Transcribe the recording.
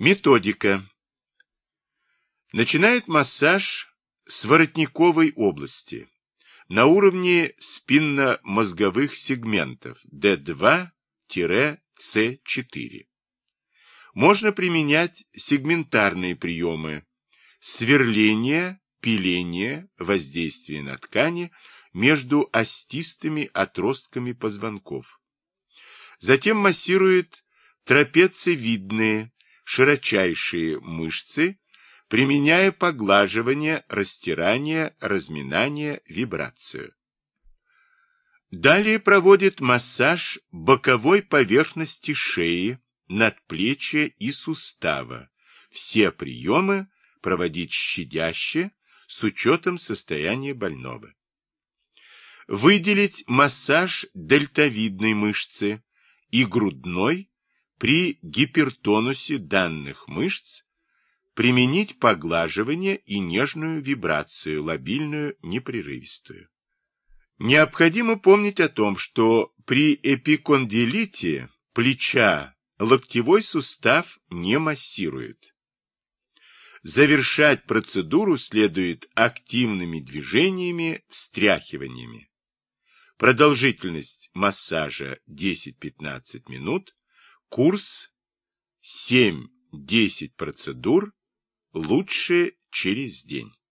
Методика. Начинает массаж с воротниковой области на уровне спинномозговых сегментов D2-C4. Можно применять сегментарные приемы сверление, пиление, воздействие на ткани между остистыми отростками позвонков. Затем массирует трапециевидные, широчайшие мышцы, применяя поглаживание, растирание, разминание, вибрацию. Далее проводит массаж боковой поверхности шеи, надплечья и сустава. Все приемы проводить щадяще, с учетом состояния больного. Выделить массаж дельтовидной мышцы и грудной при гипертонусе данных мышц применить поглаживание и нежную вибрацию, лобильную, непрерывистую. Необходимо помнить о том, что при эпикондилите плеча локтевой сустав не массирует. Завершать процедуру следует активными движениями, встряхиваниями. Продолжительность массажа 10-15 минут, курс 7-10 процедур, лучше через день.